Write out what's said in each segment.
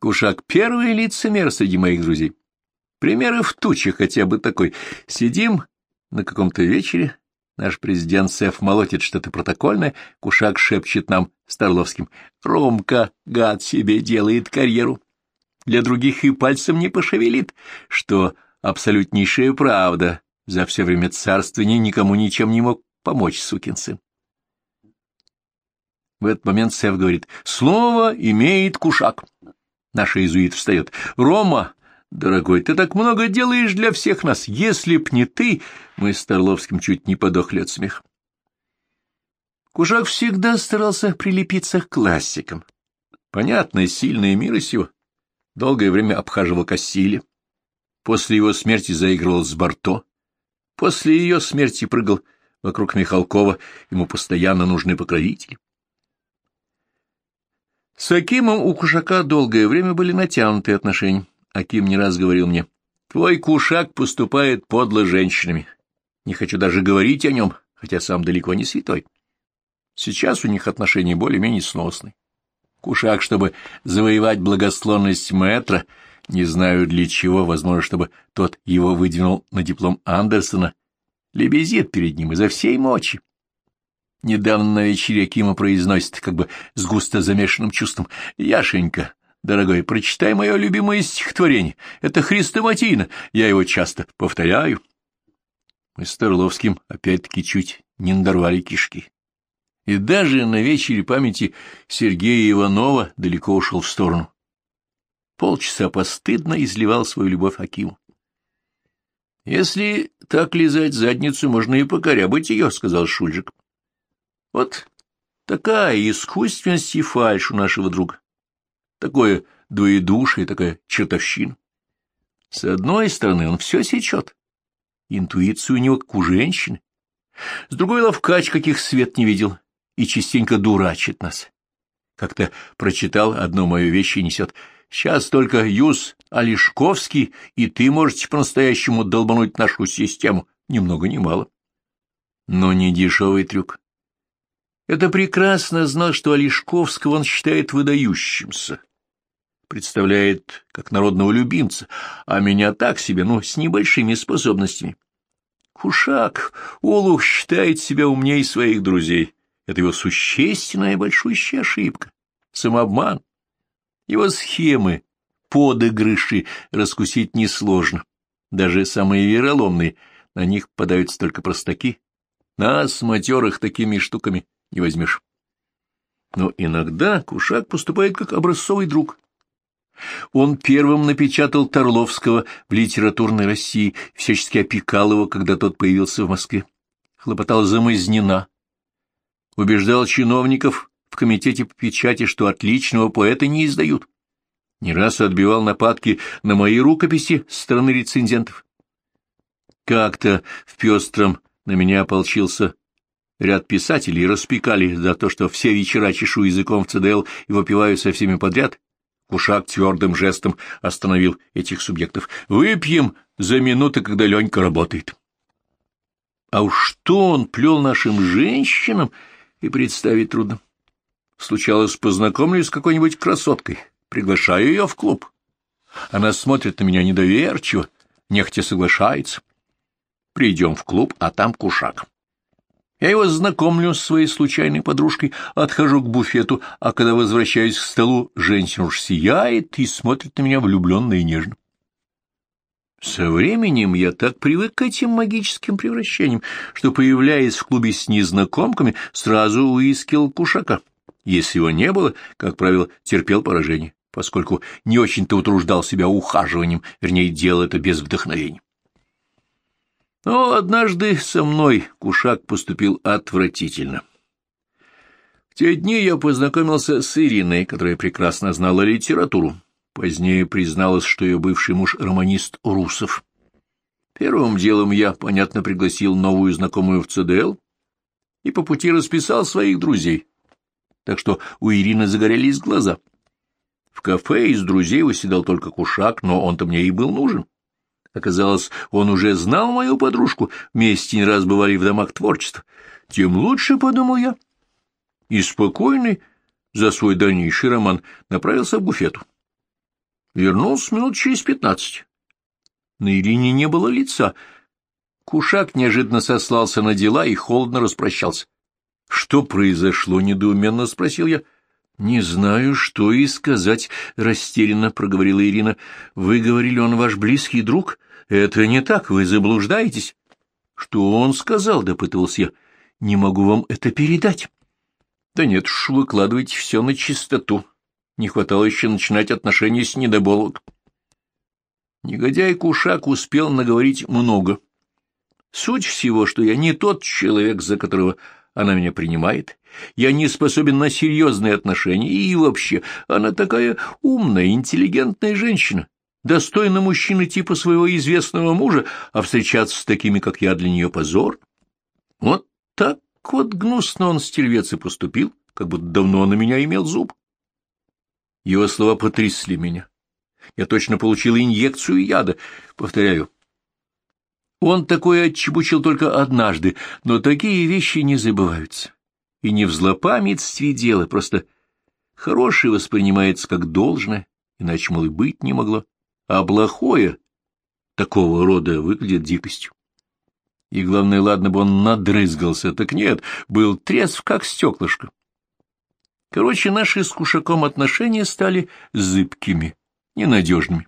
Кушак — первый лицемер среди моих друзей. Примеры в туче хотя бы такой. Сидим на каком-то вечере, наш президент Сеф молотит что-то протокольное, Кушак шепчет нам Старловским. «Ромка, гад, себе делает карьеру. Для других и пальцем не пошевелит, что абсолютнейшая правда. За все время царствования никому ничем не мог помочь, сукин сын. В этот момент Сев говорит, «Слово имеет кушак». Наш иезуит встает. «Рома, дорогой, ты так много делаешь для всех нас. Если б не ты...» Мы с Торловским чуть не подохли от смеха. Кушак всегда старался прилепиться к классикам. Понятно, сильные мира сего. Долгое время обхаживал Кассили. После его смерти заигрывал с Барто. После ее смерти прыгал вокруг Михалкова, ему постоянно нужны покровители. С Акимом у Кушака долгое время были натянутые отношения. Аким не раз говорил мне, «Твой Кушак поступает подло женщинами. Не хочу даже говорить о нем, хотя сам далеко не святой. Сейчас у них отношения более-менее сносные. Кушак, чтобы завоевать благосклонность мэтра, не знаю для чего, возможно, чтобы тот его выдвинул на диплом Андерсона, лебезит перед ним изо всей мочи. Недавно на вечере Кима произносит, как бы с густо замешанным чувством, «Яшенька, дорогой, прочитай мое любимое стихотворение. Это Хрестоматийно, я его часто повторяю». Мы с Торловским опять-таки чуть не надорвали кишки. И даже на вечере памяти Сергея Иванова далеко ушел в сторону. Полчаса постыдно изливал свою любовь Акиму. «Если так лизать задницу, можно и покорябать ее», — сказал Шульжик. Вот такая искусственность и фальшь у нашего друга. Такое двоедушие, такая чертовщина. С одной стороны, он все сечет. Интуицию у него как у женщины. С другой ловкач, каких свет не видел, и частенько дурачит нас. Как-то прочитал одно мое вещи и несет. Сейчас только Юс Олешковский, и ты можете по-настоящему долбануть нашу систему. Ни много ни мало. Но не дешевый трюк. Это прекрасно знал, что Олешковского он считает выдающимся, представляет как народного любимца, а меня так себе, ну, с небольшими способностями. Кушак, Олух считает себя умнее своих друзей. Это его существенная большущая ошибка, самообман. Его схемы, подыгрыши раскусить несложно. Даже самые вероломные, на них попадаются только простаки. Нас, матерых, такими штуками не возьмешь. Но иногда Кушак поступает как образцовый друг. Он первым напечатал Торловского в литературной России, всячески опекал его, когда тот появился в Москве. Хлопотал за Мазнина. Убеждал чиновников в комитете по печати, что отличного поэта не издают. Не раз отбивал нападки на мои рукописи со стороны рецензентов. Как-то в пестром на меня ополчился Ряд писателей распекали за то, что все вечера чешу языком в ЦДЛ и выпиваю со всеми подряд. Кушак твердым жестом остановил этих субъектов. «Выпьем за минуты, когда Ленька работает». А уж что он плел нашим женщинам, и представить трудно. Случалось, познакомлюсь с какой-нибудь красоткой, приглашаю ее в клуб. Она смотрит на меня недоверчиво, нехотя соглашается. Придем в клуб, а там кушак. Я его знакомлю с своей случайной подружкой, отхожу к буфету, а когда возвращаюсь к столу, женщина уж сияет и смотрит на меня влюбленно и нежно. Со временем я так привык к этим магическим превращениям, что, появляясь в клубе с незнакомками, сразу уискил кушака. Если его не было, как правило, терпел поражение, поскольку не очень-то утруждал себя ухаживанием, вернее, делал это без вдохновения. Но однажды со мной Кушак поступил отвратительно. В те дни я познакомился с Ириной, которая прекрасно знала литературу. Позднее призналась, что ее бывший муж — романист Русов. Первым делом я, понятно, пригласил новую знакомую в ЦДЛ и по пути расписал своих друзей. Так что у Ирины загорелись глаза. В кафе из друзей выседал только Кушак, но он-то мне и был нужен. Оказалось, он уже знал мою подружку, вместе не раз бывали в домах творчества. Тем лучше, — подумал я. И спокойный за свой дальнейший роман направился к буфету. Вернулся минут через пятнадцать. На Ирине не было лица. Кушак неожиданно сослался на дела и холодно распрощался. — Что произошло? — недоуменно спросил я. — Не знаю, что и сказать, — растерянно проговорила Ирина. — Вы говорили, он ваш близкий друг? Это не так, вы заблуждаетесь. — Что он сказал? — допытывался я. — Не могу вам это передать. — Да нет уж, выкладывайте все на чистоту. Не хватало еще начинать отношения с недоболок. Негодяй Кушак успел наговорить много. Суть всего, что я не тот человек, за которого она меня принимает, я не способен на серьезные отношения, и вообще она такая умная, интеллигентная женщина, достойна мужчины типа своего известного мужа, а встречаться с такими, как я, для нее позор. Вот так вот гнусно он стервец и поступил, как будто давно на меня имел зуб. Его слова потрясли меня. Я точно получил инъекцию яда, повторяю, он такое отчебучил только однажды, но такие вещи не забываются. И не в злопамятстве дело, просто хорошее воспринимается как должное, иначе, мол, и быть не могло, а плохое такого рода выглядит дикостью. И главное, ладно бы он надрызгался, так нет, был трезв, как стеклышко. Короче, наши с Кушаком отношения стали зыбкими, ненадежными.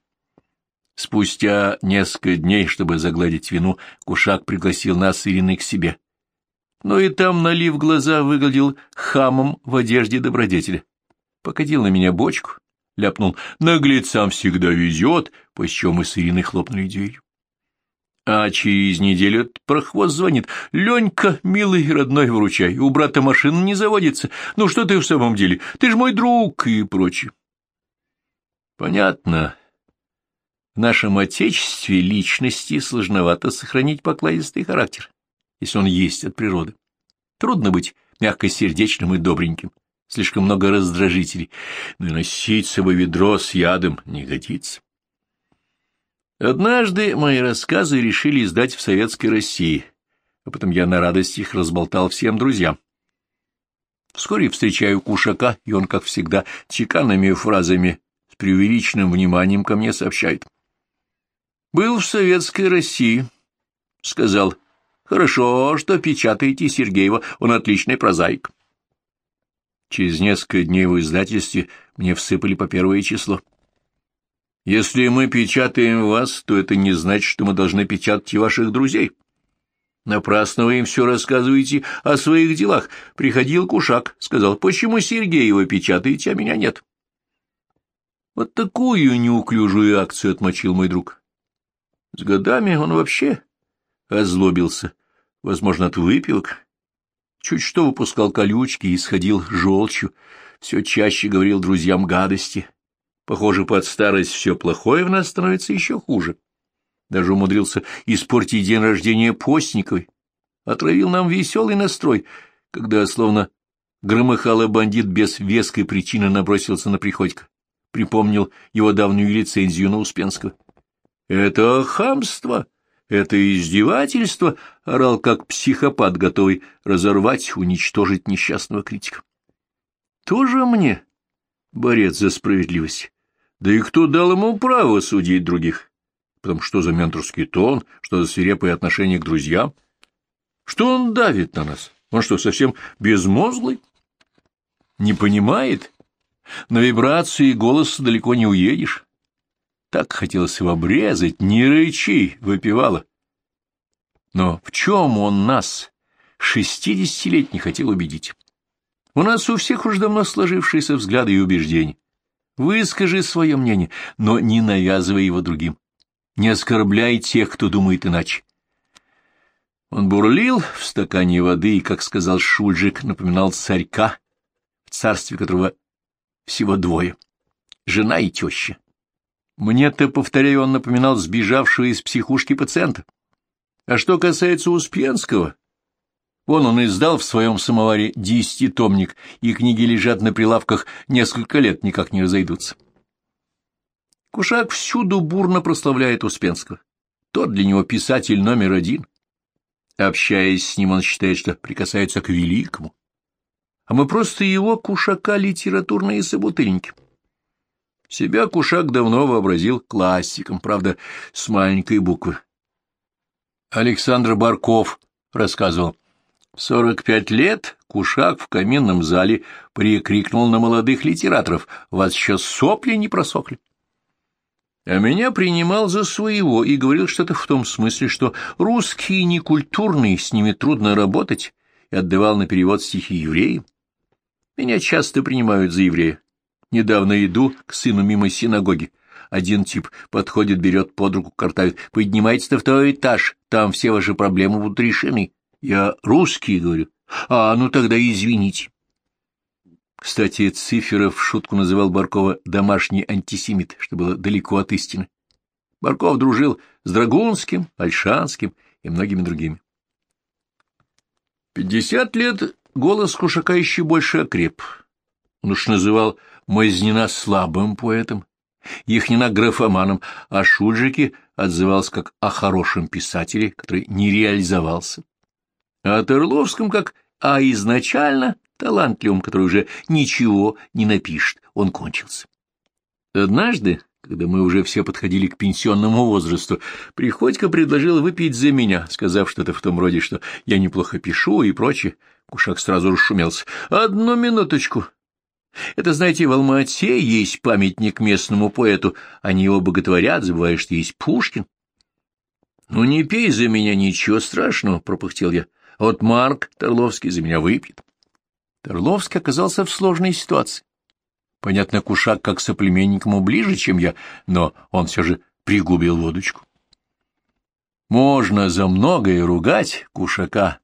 Спустя несколько дней, чтобы загладить вину, Кушак пригласил нас с Ириной к себе. Но и там, налив глаза, выглядел хамом в одежде добродетеля. Покатил на меня бочку, ляпнул «наглецам всегда везет», после чего мы с Ириной хлопнули дверью. А через неделю этот прохвост звонит. «Ленька, милый родной, выручай, у брата машина не заводится. Ну что ты в самом деле? Ты ж мой друг» и прочее. Понятно, в нашем Отечестве личности сложновато сохранить покладистый характер, если он есть от природы. Трудно быть мягкосердечным и добреньким, слишком много раздражителей, но и носить с собой ведро с ядом не годится. Однажды мои рассказы решили издать в Советской России, а потом я на радость их разболтал всем друзьям. Вскоре встречаю Кушака, и он, как всегда, чеканными фразами с преувеличенным вниманием ко мне сообщает — был в советской России. Сказал, хорошо, что печатаете Сергеева, он отличный прозаик. Через несколько дней в издательстве мне всыпали по первое число. Если мы печатаем вас, то это не значит, что мы должны печатать и ваших друзей. Напрасно вы им все рассказываете о своих делах. Приходил Кушак, сказал, почему Сергеева печатаете, а меня нет. Вот такую неуклюжую акцию отмочил мой друг. С годами он вообще озлобился, возможно, от выпивок. Чуть что выпускал колючки и сходил желчью, все чаще говорил друзьям гадости. Похоже, под старость все плохое в нас становится еще хуже. Даже умудрился испортить день рождения Постниковой. Отравил нам веселый настрой, когда, словно громыхало бандит без веской причины набросился на Приходько. Припомнил его давнюю лицензию на Успенского. Это хамство, это издевательство, орал как психопат, готовый разорвать, уничтожить несчастного критика. Тоже мне борец за справедливость. Да и кто дал ему право судить других? Потому что за менторский тон, что за свирепое отношение к друзьям? Что он давит на нас? Он что, совсем безмозглый? Не понимает? На вибрации голоса далеко не уедешь. Так хотелось его обрезать, не рычи, выпивала. Но в чем он нас, шестидесятилетний, хотел убедить? У нас у всех уж давно сложившиеся взгляды и убеждения. Выскажи свое мнение, но не навязывай его другим. Не оскорбляй тех, кто думает иначе. Он бурлил в стакане воды и, как сказал Шульжик, напоминал царька, в царстве которого всего двое — жена и теща. Мне-то, повторяю, он напоминал сбежавшего из психушки пациента. А что касается Успенского, вон он издал в своем самоваре десятитомник, и книги лежат на прилавках несколько лет, никак не разойдутся. Кушак всюду бурно прославляет Успенского. Тот для него писатель номер один. Общаясь с ним, он считает, что прикасается к великому. А мы просто его, Кушака, литературные собутыльники. Себя Кушак давно вообразил классиком, правда, с маленькой буквы. Александр Барков рассказывал. В сорок пять лет Кушак в каминном зале прикрикнул на молодых литераторов. «Вас еще сопли не просохли?» А меня принимал за своего и говорил что-то в том смысле, что русские некультурные, с ними трудно работать, и отдавал на перевод стихи евреям. Меня часто принимают за еврея. Недавно иду к сыну мимо синагоги. Один тип подходит, берет под руку, картавит. Поднимайтесь на второй этаж, там все ваши проблемы будут решены. Я русский, говорю. А, ну тогда извините. Кстати, Циферов в шутку называл Баркова «домашний антисемит», что было далеко от истины. Барков дружил с Драгунским, Альшанским и многими другими. Пятьдесят лет голос Кушака еще больше окреп. Он уж называл Мазнина слабым поэтом, Ихнина графоманом, а Шульжики отзывался как о хорошем писателе, который не реализовался. А о Терловском как о изначально талантливым, который уже ничего не напишет, он кончился. Однажды, когда мы уже все подходили к пенсионному возрасту, Приходько предложил выпить за меня, сказав что-то в том роде, что я неплохо пишу и прочее. Кушак сразу расшумелся. «Одну минуточку. Это, знаете, в Алма-Ате есть памятник местному поэту. Они его боготворят, забывая, что есть Пушкин». «Ну, не пей за меня, ничего страшного», — пропыхтел я. «Вот Марк Торловский за меня выпьет». Торловский оказался в сложной ситуации. Понятно, Кушак как соплеменник ему ближе, чем я, но он все же пригубил водочку. Можно за многое ругать Кушака,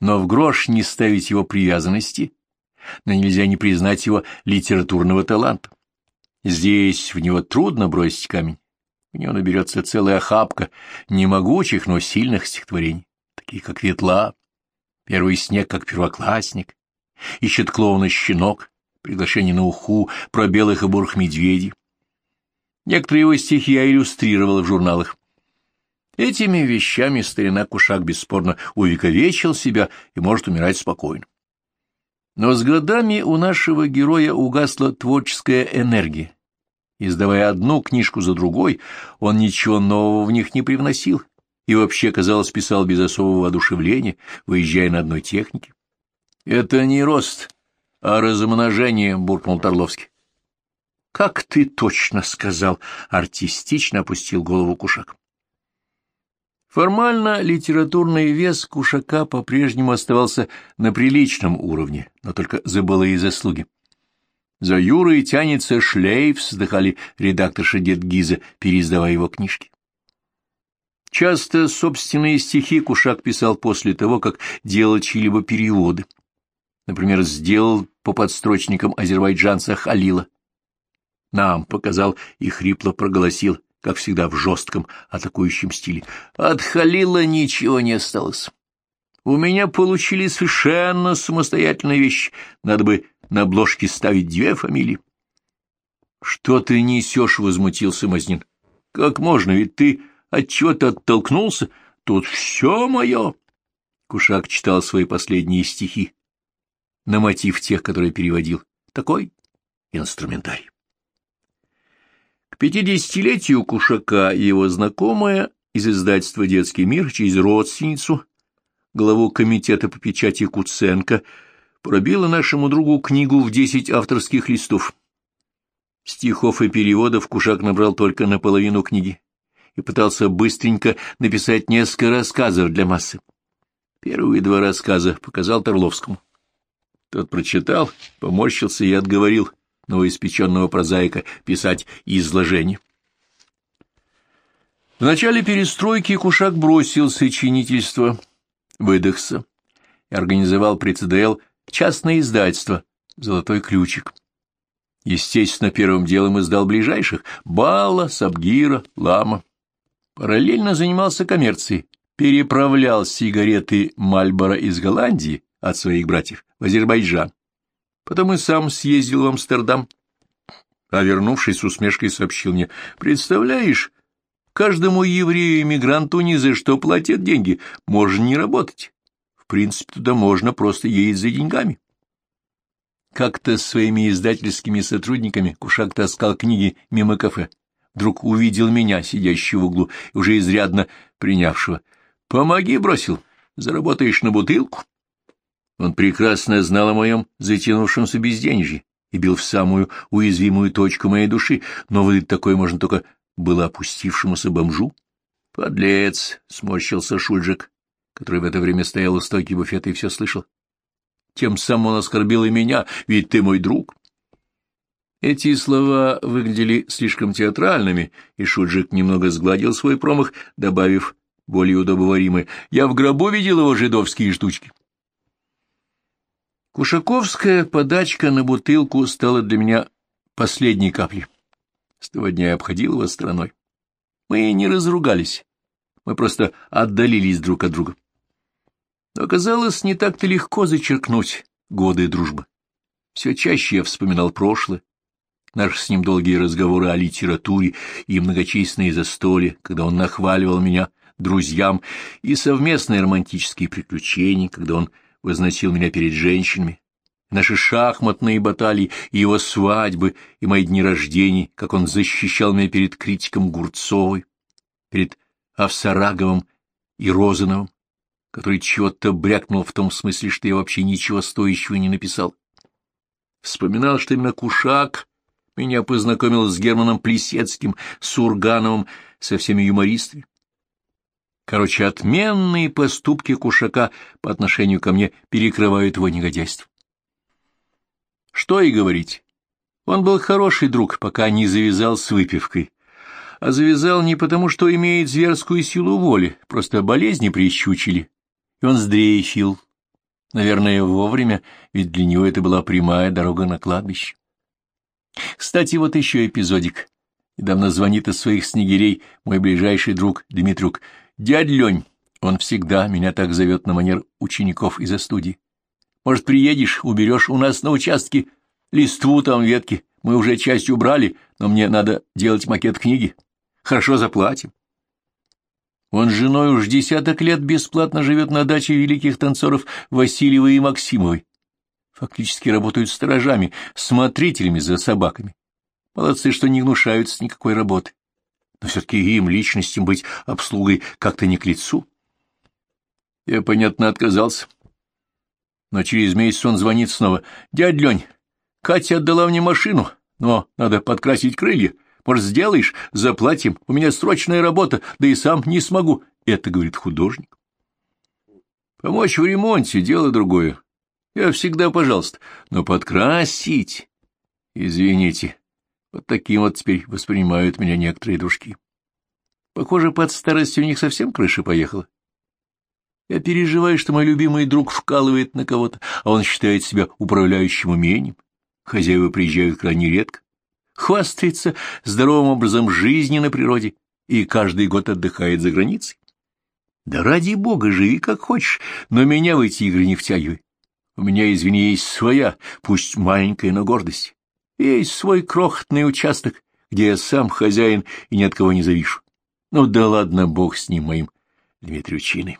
но в грош не ставить его привязанности, но нельзя не признать его литературного таланта. Здесь в него трудно бросить камень. В него наберется целая охапка немогучих, но сильных стихотворений, такие как «Ветла», «Первый снег как первоклассник», ищет клоуна щенок, приглашение на уху, про белых и бурых медведей. Некоторые его стихи я иллюстрировал в журналах. Этими вещами старина Кушак бесспорно увековечил себя и может умирать спокойно. Но с годами у нашего героя угасла творческая энергия. Издавая одну книжку за другой, он ничего нового в них не привносил и вообще, казалось, писал без особого воодушевления, выезжая на одной технике. — Это не рост, а размножение, — буркнул Торловский. — Как ты точно сказал, — артистично опустил голову Кушак. Формально литературный вес Кушака по-прежнему оставался на приличном уровне, но только за былые заслуги. За Юрой тянется шлейф, вздыхали редакторша Дед Гиза, переиздавая его книжки. Часто собственные стихи Кушак писал после того, как делал чьи-либо переводы например, сделал по подстрочникам азербайджанца Халила. Нам показал и хрипло проголосил, как всегда в жестком атакующем стиле. От Халила ничего не осталось. У меня получили совершенно самостоятельные вещи. Надо бы на обложке ставить две фамилии. — Что ты несешь? — возмутился Мазнин. — Как можно? Ведь ты от чего-то оттолкнулся. Тут все мое. Кушак читал свои последние стихи на мотив тех, которые переводил. Такой инструментарий. Пятидесятилетию Кушака его знакомая из издательства «Детский мир» через родственницу, главу комитета по печати Куценко, пробила нашему другу книгу в десять авторских листов. Стихов и переводов Кушак набрал только наполовину книги и пытался быстренько написать несколько рассказов для массы. Первые два рассказа показал Торловскому. Тот прочитал, поморщился и отговорил новоиспеченного прозаика писать изложение. В начале перестройки Кушак бросил сочинительство, выдохся и организовал при ЦДЛ частное издательство «Золотой ключик». Естественно, первым делом издал ближайших — Бала, Сабгира, Лама. Параллельно занимался коммерцией, переправлял сигареты Мальбора из Голландии от своих братьев в Азербайджан. Потом и сам съездил в Амстердам. А вернувшись с усмешкой сообщил мне, представляешь, каждому еврею-иммигранту ни за что платят деньги, можно не работать. В принципе, туда можно просто ездить за деньгами. Как-то с своими издательскими сотрудниками Кушак таскал книги мимо кафе. Вдруг увидел меня, сидящего в углу, уже изрядно принявшего. «Помоги», — бросил, — «заработаешь на бутылку». Он прекрасно знал о моем затянувшемся безденежье и бил в самую уязвимую точку моей души, но выдать такое можно только было опустившемуся бомжу. «Подлец!» — сморщился Шульджик, который в это время стоял у стойки буфета и все слышал. «Тем самым он оскорбил и меня, ведь ты мой друг». Эти слова выглядели слишком театральными, и Шульджик немного сгладил свой промах, добавив более удобоваримое «Я в гробу видел его жидовские штучки». Кушаковская подачка на бутылку стала для меня последней каплей. С того дня я обходил его стороной. Мы не разругались, мы просто отдалились друг от друга. Но оказалось, не так-то легко зачеркнуть годы дружбы. Все чаще я вспоминал прошлое, наши с ним долгие разговоры о литературе и многочисленные застолья, когда он нахваливал меня друзьям, и совместные романтические приключения, когда он возносил меня перед женщинами, наши шахматные баталии, и его свадьбы, и мои дни рождений, как он защищал меня перед критиком Гурцовой, перед Авсараговым и Розановым, который чего-то брякнул в том смысле, что я вообще ничего стоящего не написал. Вспоминал, что именно Кушак меня познакомил с Германом Плесецким, с Ургановым, со всеми юмористами. Короче, отменные поступки Кушака по отношению ко мне перекрывают его негодяйство. Что и говорить. Он был хороший друг, пока не завязал с выпивкой. А завязал не потому, что имеет зверскую силу воли, просто болезни прищучили. И он сдрейфил. Наверное, вовремя, ведь для него это была прямая дорога на кладбище. Кстати, вот еще эпизодик. Недавно звонит из своих снегирей мой ближайший друг Дмитрук. «Дядь Лень, он всегда меня так зовет на манер учеников из-за студии. Может, приедешь, уберешь у нас на участке листву там ветки. Мы уже часть убрали, но мне надо делать макет книги. Хорошо заплатим». Он с женой уж десяток лет бесплатно живет на даче великих танцоров Васильевой и Максимовой. Фактически работают сторожами, смотрителями за собаками. Молодцы, что не гнушаются никакой работы но все-таки им, личностям, быть обслугой как-то не к лицу. Я, понятно, отказался. Но через месяц он звонит снова. «Дядь Лень, Катя отдала мне машину, но надо подкрасить крылья. Может, сделаешь? Заплатим. У меня срочная работа, да и сам не смогу». Это говорит художник. Помочь в ремонте — дело другое. Я всегда пожалуйста. Но подкрасить... Извините, вот таким вот теперь воспринимают меня некоторые дружки. Похоже, под старостью у них совсем крыша поехала. Я переживаю, что мой любимый друг вкалывает на кого-то, а он считает себя управляющим умением. Хозяева приезжают крайне редко. Хвастается здоровым образом жизни на природе и каждый год отдыхает за границей. Да ради бога, живи как хочешь, но меня в эти игры не втягивай. У меня, извини, есть своя, пусть маленькая, но гордость. Есть свой крохотный участок, где я сам хозяин и ни от кого не завишу. Ну да ладно, бог с ним моим Дмитриевчиной.